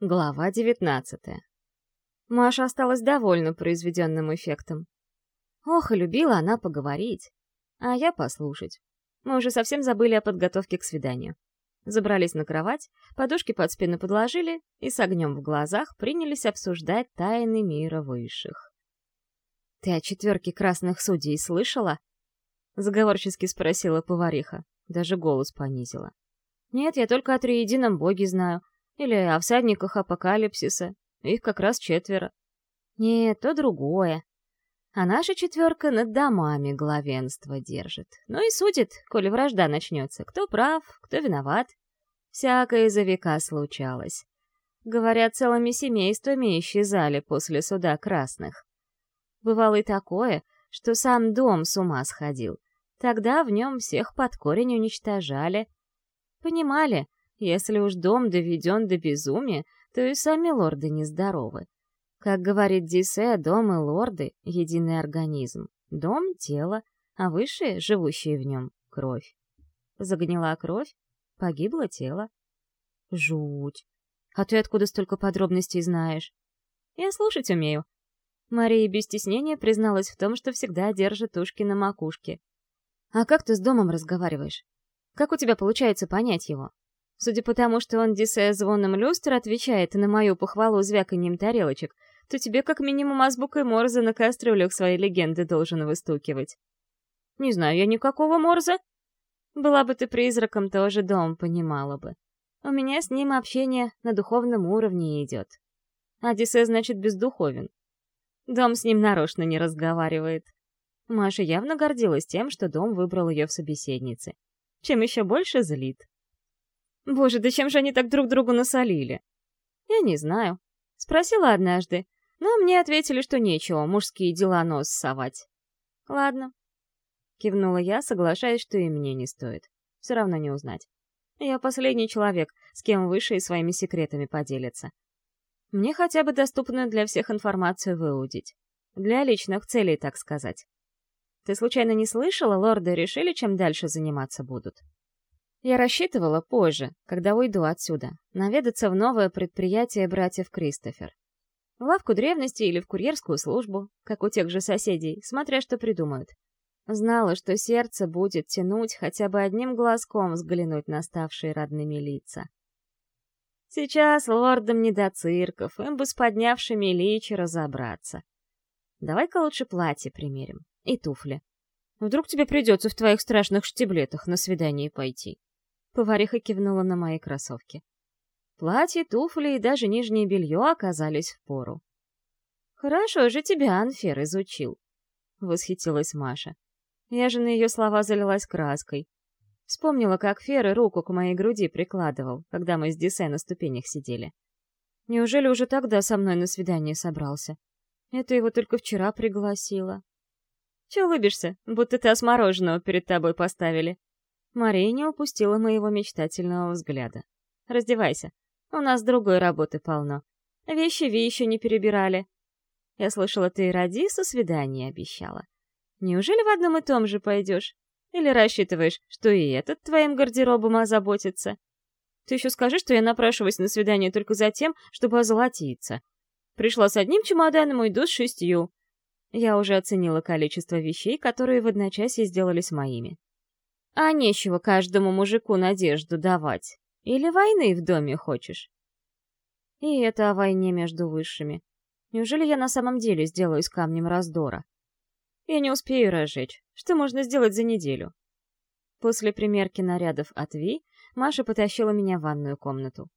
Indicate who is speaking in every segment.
Speaker 1: Глава девятнадцатая. Маша осталась довольна произведенным эффектом. Ох, и любила она поговорить, а я послушать. Мы уже совсем забыли о подготовке к свиданию. Забрались на кровать, подушки под спину подложили и с огнем в глазах принялись обсуждать тайны мира высших. «Ты о четверке красных судей слышала?» — заговорчески спросила повариха, даже голос понизила. «Нет, я только о триедином боге знаю, или о всадниках апокалипсиса. Их как раз четверо. Нет, то другое. А наша четверка над домами главенство держит. Ну и судит, коли вражда начнется, кто прав, кто виноват. Всякое за века случалось. Говорят, целыми семействами исчезали после суда красных. Бывало и такое, что сам дом с ума сходил. Тогда в нем всех под корень уничтожали. Понимали, если уж дом доведен до безумия, то и сами лорды нездоровы. Как говорит Дисе, дом и лорды — единый организм. Дом — тело, а высшие, живущие в нем, — кровь. Загнила кровь, погибло тело. Жуть. А ты откуда столько подробностей знаешь? Я слушать умею. Мария без стеснения призналась в том, что всегда держит ушки на макушке. А как ты с домом разговариваешь? Как у тебя получается понять его? Судя по тому, что он Дисея звоном люстр отвечает на мою похвалу звяканьем тарелочек, то тебе как минимум азбукой Морзе на кастрюлях свои легенды должен выстукивать. Не знаю я никакого Морза. Была бы ты призраком, тоже дом понимала бы. У меня с ним общение на духовном уровне идет. А Дисея, значит, бездуховен. Дом с ним нарочно не разговаривает. Маша явно гордилась тем, что дом выбрал ее в собеседнице. Чем еще больше злит. Боже, да чем же они так друг другу насолили? Я не знаю. Спросила однажды, но мне ответили, что нечего, мужские дела нос совать. Ладно. Кивнула я, соглашаясь, что и мне не стоит. Все равно не узнать. Я последний человек, с кем выше и своими секретами поделиться. Мне хотя бы доступную для всех информацию выудить. Для личных целей, так сказать. Ты случайно не слышала, лорды решили, чем дальше заниматься будут? Я рассчитывала позже, когда уйду отсюда, наведаться в новое предприятие братьев Кристофер. В лавку древности или в курьерскую службу, как у тех же соседей, смотря что придумают. Знала, что сердце будет тянуть хотя бы одним глазком взглянуть на ставшие родными лица. Сейчас лордам не до цирков, им бы с поднявшими личи разобраться. Давай-ка лучше платье примерим. И туфли. Вдруг тебе придется в твоих страшных штиблетах на свидание пойти. Повариха кивнула на мои кроссовки. Платье, туфли и даже нижнее белье оказались в пору. «Хорошо же тебя Анфер изучил», — восхитилась Маша. Я же на ее слова залилась краской. Вспомнила, как Феры руку к моей груди прикладывал, когда мы с Дисе на ступенях сидели. Неужели уже тогда со мной на свидание собрался? Это его только вчера пригласила. Че улыбишься, будто ты осмороженного перед тобой поставили? Мария не упустила моего мечтательного взгляда. «Раздевайся. У нас другой работы полно. Вещи Ви еще не перебирали. Я слышала, ты и Радису свидание обещала. Неужели в одном и том же пойдешь? Или рассчитываешь, что и этот твоим гардеробом озаботится? Ты еще скажи, что я напрашиваюсь на свидание только за тем, чтобы озолотиться. Пришла с одним чемоданом, уйду с шестью. Я уже оценила количество вещей, которые в одночасье сделались моими. А нечего каждому мужику надежду давать. Или войны в доме хочешь? И это о войне между высшими. Неужели я на самом деле сделаю с камнем раздора? Я не успею разжечь. Что можно сделать за неделю? После примерки нарядов от Ви Маша потащила меня в ванную комнату.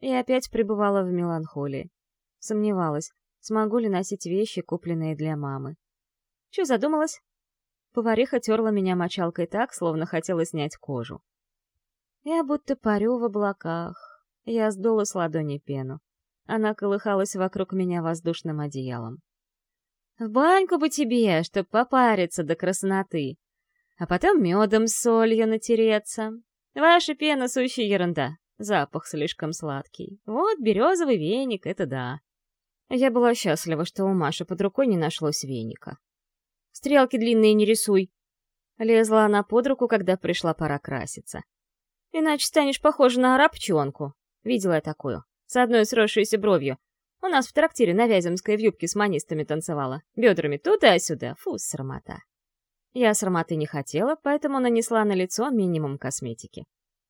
Speaker 1: И опять пребывала в меланхолии. Сомневалась, смогу ли носить вещи, купленные для мамы. Че задумалась? Повариха терла меня мочалкой так, словно хотела снять кожу. Я будто парю в облаках. Я сдула с ладони пену. Она колыхалась вокруг меня воздушным одеялом. «В баньку бы тебе, чтоб попариться до красноты, а потом медом с солью натереться. Ваша пена — сущая ерунда, запах слишком сладкий. Вот березовый веник — это да». Я была счастлива, что у Маши под рукой не нашлось веника. Стрелки длинные не рисуй. Лезла она под руку, когда пришла пора краситься. Иначе станешь похожа на арабчонку. Видела я такую. С одной сросшейся бровью. У нас в трактире на Вяземской в юбке с манистами танцевала. Бедрами туда-сюда. Фу, срамота. Я срамоты не хотела, поэтому нанесла на лицо минимум косметики.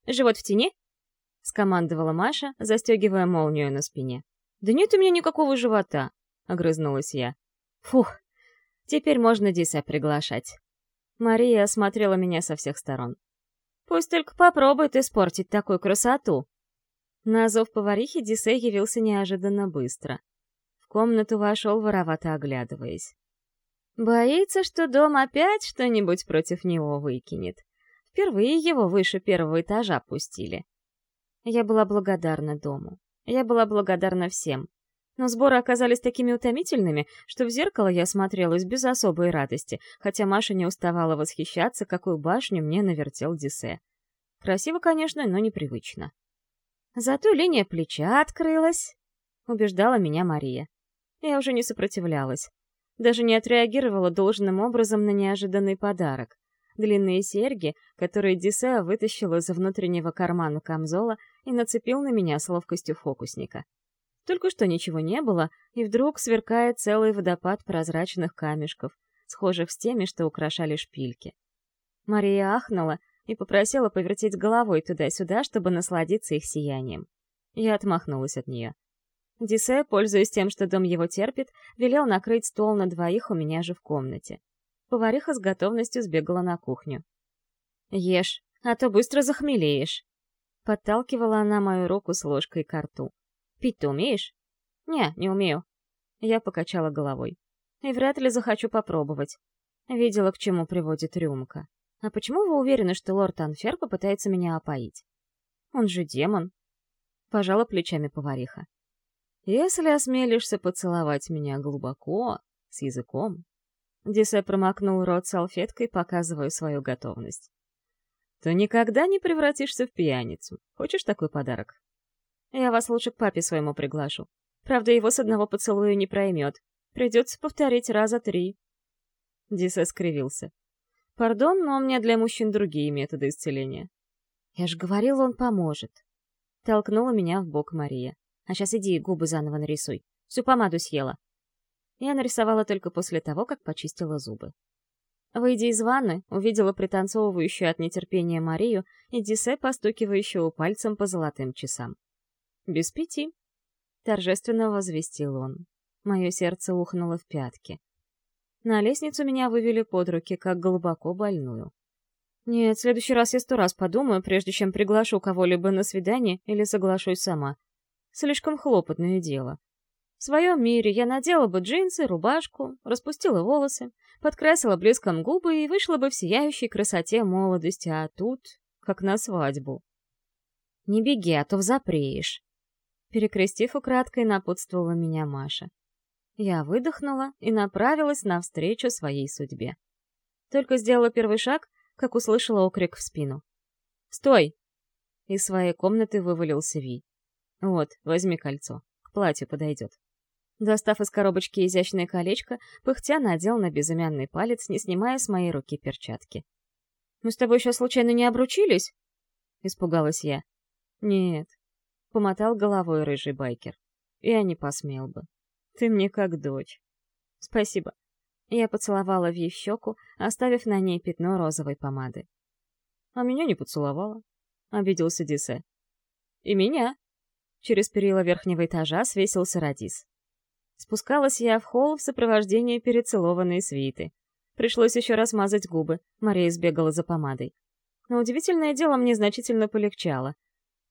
Speaker 1: «Живот в тени?» — скомандовала Маша, застегивая молнию на спине. «Да нет у меня никакого живота», — огрызнулась я. «Фух, теперь можно Диса приглашать». Мария осмотрела меня со всех сторон. «Пусть только попробует испортить такую красоту». На зов поварихи Дисе явился неожиданно быстро. В комнату вошел, воровато оглядываясь. Боится, что дом опять что-нибудь против него выкинет. Впервые его выше первого этажа пустили. Я была благодарна дому. Я была благодарна всем. Но сборы оказались такими утомительными, что в зеркало я смотрелась без особой радости, хотя Маша не уставала восхищаться, какую башню мне навертел Дисе. Красиво, конечно, но непривычно. Зато линия плеча открылась, убеждала меня Мария. Я уже не сопротивлялась. Даже не отреагировала должным образом на неожиданный подарок. Длинные серьги, которые Дисеа вытащил из внутреннего кармана камзола и нацепил на меня с ловкостью фокусника. Только что ничего не было, и вдруг сверкает целый водопад прозрачных камешков, схожих с теми, что украшали шпильки. Мария ахнула и попросила повертеть головой туда-сюда, чтобы насладиться их сиянием. Я отмахнулась от нее. Дисе, пользуясь тем, что дом его терпит, велел накрыть стол на двоих у меня же в комнате. Повариха с готовностью сбегала на кухню. «Ешь, а то быстро захмелеешь!» Подталкивала она мою руку с ложкой к рту. «Пить ты умеешь?» «Не, не умею». Я покачала головой. «И вряд ли захочу попробовать. Видела, к чему приводит рюмка. А почему вы уверены, что лорд Анфер попытается меня опоить? Он же демон». Пожала плечами повариха. «Если осмелишься поцеловать меня глубоко, с языком, Дисе промокнул рот салфеткой, показывая свою готовность. «То никогда не превратишься в пьяницу. Хочешь такой подарок?» «Я вас лучше к папе своему приглашу. Правда, его с одного поцелуя не проймет. Придется повторить раза три». Дисе скривился. «Пардон, но у меня для мужчин другие методы исцеления». «Я же говорил, он поможет». Толкнула меня в бок Мария. «А сейчас иди губы заново нарисуй. Всю помаду съела я нарисовала только после того, как почистила зубы. Выйдя из ванны, увидела пританцовывающую от нетерпения Марию и Дисе, постукивающего пальцем по золотым часам. «Без пяти», — торжественно возвестил он. Мое сердце ухнуло в пятки. На лестницу меня вывели под руки, как глубоко больную. Нет, в следующий раз я сто раз подумаю, прежде чем приглашу кого-либо на свидание или соглашусь сама. Слишком хлопотное дело. В своем мире я надела бы джинсы, рубашку, распустила волосы, подкрасила блеском губы и вышла бы в сияющей красоте молодости, а тут как на свадьбу. «Не беги, а то взапреешь», — перекрестив украдкой, напутствовала меня Маша. Я выдохнула и направилась навстречу своей судьбе. Только сделала первый шаг, как услышала окрик в спину. «Стой!» Из своей комнаты вывалился Ви. «Вот, возьми кольцо, к платью подойдет». Достав из коробочки изящное колечко, пыхтя надел на безымянный палец, не снимая с моей руки перчатки. «Мы с тобой еще случайно не обручились?» — испугалась я. «Нет», — помотал головой рыжий байкер. «Я не посмел бы. Ты мне как дочь». «Спасибо». Я поцеловала в щеку, оставив на ней пятно розовой помады. «А меня не поцеловала», — обиделся Дисе. «И меня». Через перила верхнего этажа свесился Радис. Спускалась я в холл в сопровождении перецелованной свиты. Пришлось еще раз мазать губы, Мария сбегала за помадой. Но удивительное дело мне значительно полегчало.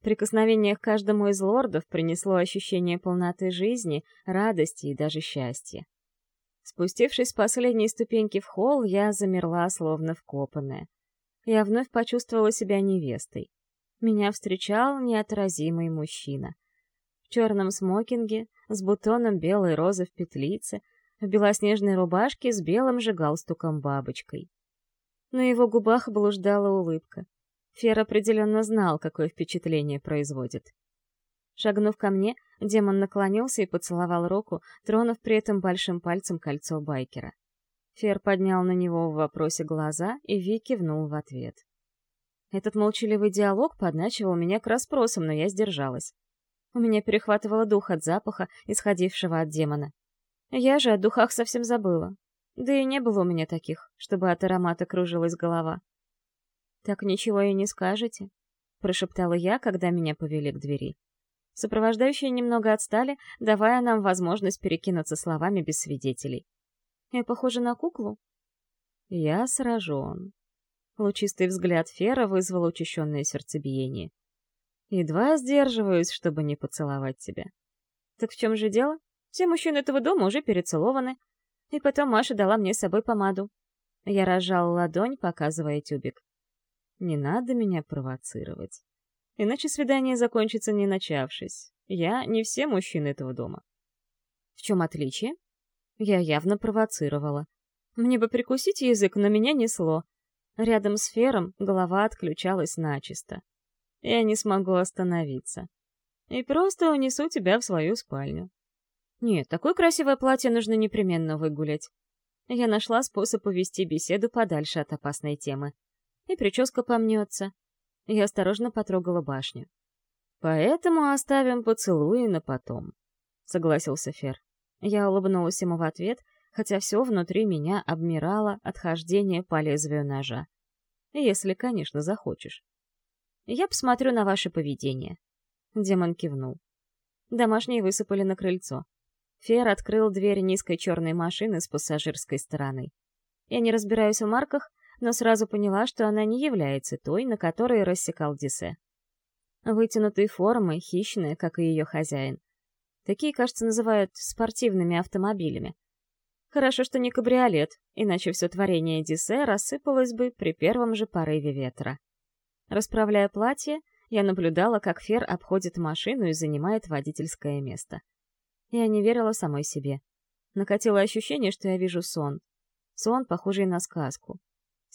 Speaker 1: Прикосновение к каждому из лордов принесло ощущение полноты жизни, радости и даже счастья. Спустившись с последней ступеньки в холл, я замерла, словно вкопанная. Я вновь почувствовала себя невестой. Меня встречал неотразимый мужчина в черном смокинге, с бутоном белой розы в петлице, в белоснежной рубашке с белым же галстуком-бабочкой. На его губах блуждала улыбка. Фер определенно знал, какое впечатление производит. Шагнув ко мне, демон наклонился и поцеловал руку, тронув при этом большим пальцем кольцо байкера. Фер поднял на него в вопросе глаза, и Ви кивнул в ответ. Этот молчаливый диалог подначивал меня к расспросам, но я сдержалась. У меня перехватывало дух от запаха, исходившего от демона. Я же о духах совсем забыла. Да и не было у меня таких, чтобы от аромата кружилась голова. «Так ничего и не скажете?» — прошептала я, когда меня повели к двери. Сопровождающие немного отстали, давая нам возможность перекинуться словами без свидетелей. «Я похожа на куклу?» «Я сражен». Лучистый взгляд Фера вызвал учащенное сердцебиение. «Едва сдерживаюсь, чтобы не поцеловать тебя». «Так в чем же дело? Все мужчины этого дома уже перецелованы, и потом Маша дала мне с собой помаду. Я разжал ладонь, показывая тюбик. Не надо меня провоцировать. Иначе свидание закончится не начавшись. Я не все мужчины этого дома. В чем отличие? Я явно провоцировала. Мне бы прикусить язык, но меня несло. Рядом с Фером голова отключалась начисто. Я не смогу остановиться. И просто унесу тебя в свою спальню. Нет, такое красивое платье нужно непременно выгулять. Я нашла способ увести беседу подальше от опасной темы. Прическа помнется. Я осторожно потрогала башню. «Поэтому оставим поцелуи на потом», — согласился Фер. Я улыбнулась ему в ответ, хотя все внутри меня обмирало от хождения по лезвию ножа. Если, конечно, захочешь. «Я посмотрю на ваше поведение». Демон кивнул. Домашние высыпали на крыльцо. Фер открыл дверь низкой черной машины с пассажирской стороны. Я не разбираюсь в марках, но сразу поняла, что она не является той, на которой рассекал Дисе. Вытянутой формы, хищная, как и ее хозяин. Такие, кажется, называют спортивными автомобилями. Хорошо, что не кабриолет, иначе все творение Дисе рассыпалось бы при первом же порыве ветра. Расправляя платье, я наблюдала, как Фер обходит машину и занимает водительское место. Я не верила самой себе. Накатило ощущение, что я вижу сон. Сон, похожий на сказку.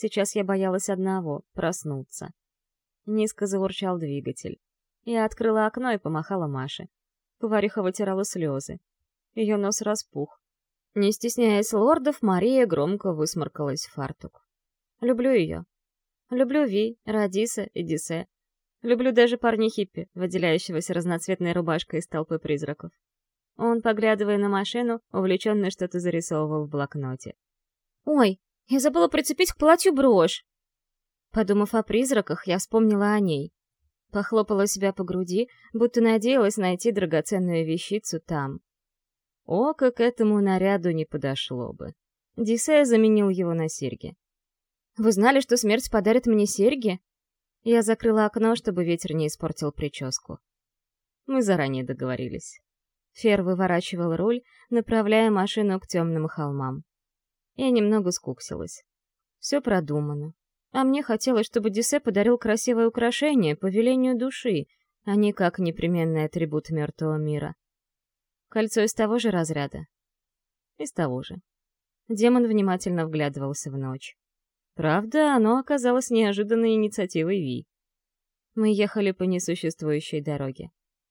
Speaker 1: Сейчас я боялась одного — проснуться. Низко заурчал двигатель. Я открыла окно и помахала Маше. Повариха вытирала слезы. Ее нос распух. Не стесняясь лордов, Мария громко высморкалась в фартук. Люблю ее. Люблю Ви, Радиса и Дисе. Люблю даже парня хиппи, выделяющегося разноцветной рубашкой из толпы призраков. Он, поглядывая на машину, увлеченно что-то зарисовывал в блокноте. «Ой, я забыла прицепить к платью брошь!» Подумав о призраках, я вспомнила о ней. Похлопала себя по груди, будто надеялась найти драгоценную вещицу там. О, как этому наряду не подошло бы. Дисея заменил его на серьги. «Вы знали, что смерть подарит мне серьги?» Я закрыла окно, чтобы ветер не испортил прическу. Мы заранее договорились. Фер выворачивал руль, направляя машину к темным холмам. Я немного скуксилась. Все продумано. А мне хотелось, чтобы Дисе подарил красивое украшение по велению души, а не как непременный атрибут мертвого мира. Кольцо из того же разряда. Из того же. Демон внимательно вглядывался в ночь. Правда, оно оказалось неожиданной инициативой Ви. Мы ехали по несуществующей дороге.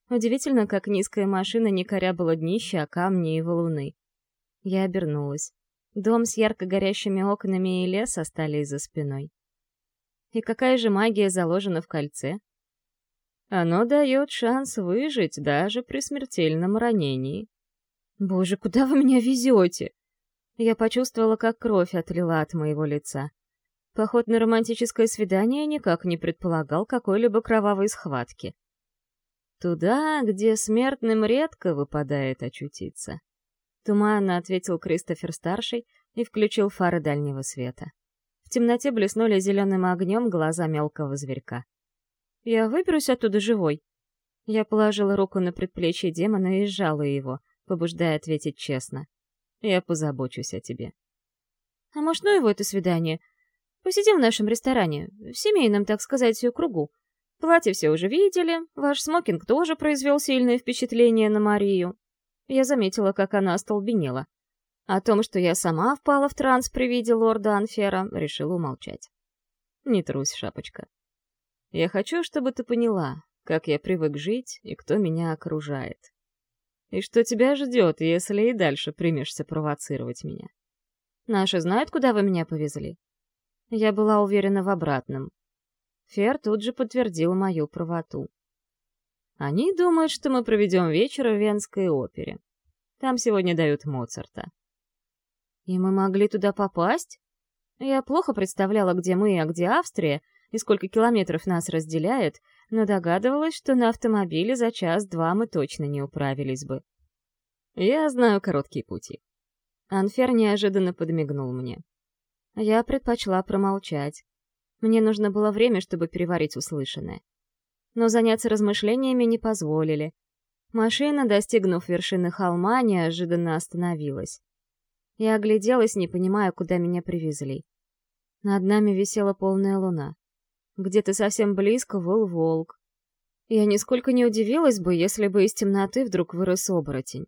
Speaker 1: Удивительно, как низкая машина не корябала днище, а камни и валуны. Я обернулась. Дом с ярко горящими окнами и лес остались за спиной. И какая же магия заложена в кольце? Оно дает шанс выжить даже при смертельном ранении. Боже, куда вы меня везете? Я почувствовала, как кровь отлила от моего лица. Поход на романтическое свидание никак не предполагал какой-либо кровавой схватки. Туда, где смертным редко выпадает очутиться. Туманно ответил Кристофер-старший и включил фары дальнего света. В темноте блеснули зеленым огнем глаза мелкого зверька. «Я выберусь оттуда живой». Я положила руку на предплечье демона и сжала его, побуждая ответить честно. «Я позабочусь о тебе». «А может, ну его это свидание? Посидим в нашем ресторане, в семейном, так сказать, кругу. Платье все уже видели, ваш смокинг тоже произвел сильное впечатление на Марию. Я заметила, как она остолбенела. О том, что я сама впала в транс при виде лорда Анфера, решила умолчать. Не трусь, шапочка. Я хочу, чтобы ты поняла, как я привык жить и кто меня окружает. И что тебя ждет, если и дальше примешься провоцировать меня. Наши знают, куда вы меня повезли? Я была уверена в обратном. Фер тут же подтвердил мою правоту. Они думают, что мы проведем вечер в Венской опере. Там сегодня дают Моцарта. И мы могли туда попасть? Я плохо представляла, где мы, а где Австрия, и сколько километров нас разделяет, но догадывалась, что на автомобиле за час-два мы точно не управились бы. Я знаю короткие пути. Анфер неожиданно подмигнул мне. Я предпочла промолчать. Мне нужно было время, чтобы переварить услышанное но заняться размышлениями не позволили. Машина, достигнув вершины холма, неожиданно остановилась. Я огляделась, не понимая, куда меня привезли. Над нами висела полная луна. Где-то совсем близко выл волк. Я нисколько не удивилась бы, если бы из темноты вдруг вырос оборотень.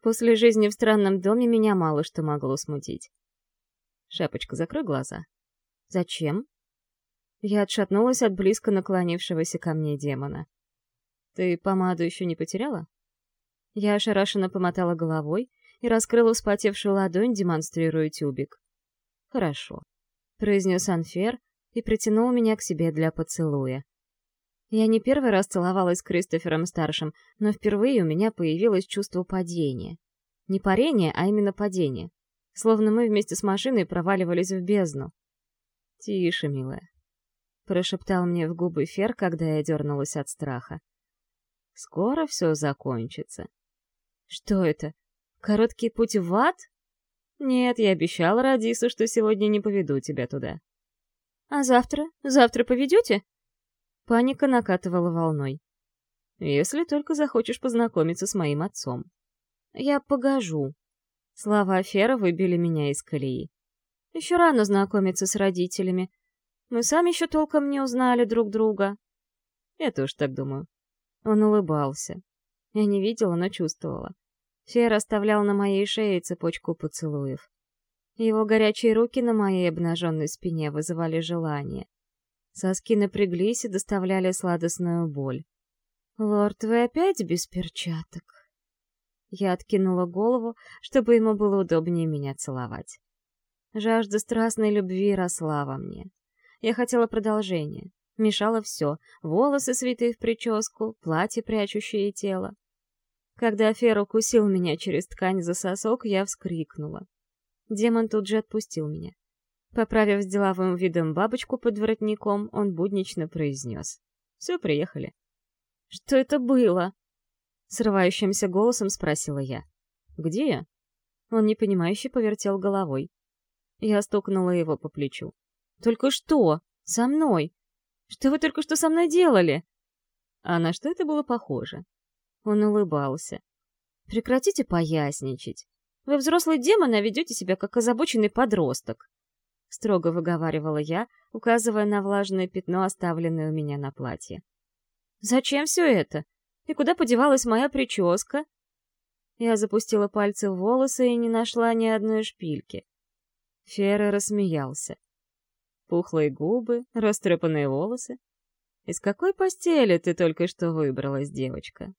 Speaker 1: После жизни в странном доме меня мало что могло смутить. Шапочка, закрой глаза. Зачем? Я отшатнулась от близко наклонившегося ко мне демона. «Ты помаду еще не потеряла?» Я ошарашенно помотала головой и раскрыла вспотевшую ладонь, демонстрируя тюбик. «Хорошо», — произнес Анфер и притянул меня к себе для поцелуя. Я не первый раз целовалась с Кристофером-старшим, но впервые у меня появилось чувство падения. Не парения, а именно падения. Словно мы вместе с машиной проваливались в бездну. «Тише, милая, — прошептал мне в губы Фер, когда я дернулась от страха. «Скоро все закончится». «Что это? Короткий путь в ад?» «Нет, я обещала Радису, что сегодня не поведу тебя туда». «А завтра? Завтра поведете?» Паника накатывала волной. «Если только захочешь познакомиться с моим отцом». «Я погожу». Слова Фера выбили меня из колеи. «Еще рано знакомиться с родителями. Мы сами еще толком не узнали друг друга. Я тоже так думаю. Он улыбался. Я не видела, но чувствовала. Фер оставлял на моей шее цепочку поцелуев. Его горячие руки на моей обнаженной спине вызывали желание. Соски напряглись и доставляли сладостную боль. «Лорд, вы опять без перчаток?» Я откинула голову, чтобы ему было удобнее меня целовать. Жажда страстной любви росла во мне. Я хотела продолжения. Мешало все — волосы, свитые в прическу, платье, прячущее тело. Когда Фер укусил меня через ткань за сосок, я вскрикнула. Демон тут же отпустил меня. Поправив с деловым видом бабочку под воротником, он буднично произнес. «Все, приехали». «Что это было?» Срывающимся голосом спросила я. «Где я?» Он непонимающе повертел головой. Я стукнула его по плечу. Только что? Со мной? Что вы только что со мной делали? А на что это было похоже? Он улыбался. Прекратите поясничать. Вы взрослый демон, а ведете себя как озабоченный подросток. Строго выговаривала я, указывая на влажное пятно, оставленное у меня на платье. «Зачем все это? И куда подевалась моя прическа?» Я запустила пальцы в волосы и не нашла ни одной шпильки. Фера рассмеялся пухлые губы, растрепанные волосы. Из какой постели ты только что выбралась, девочка?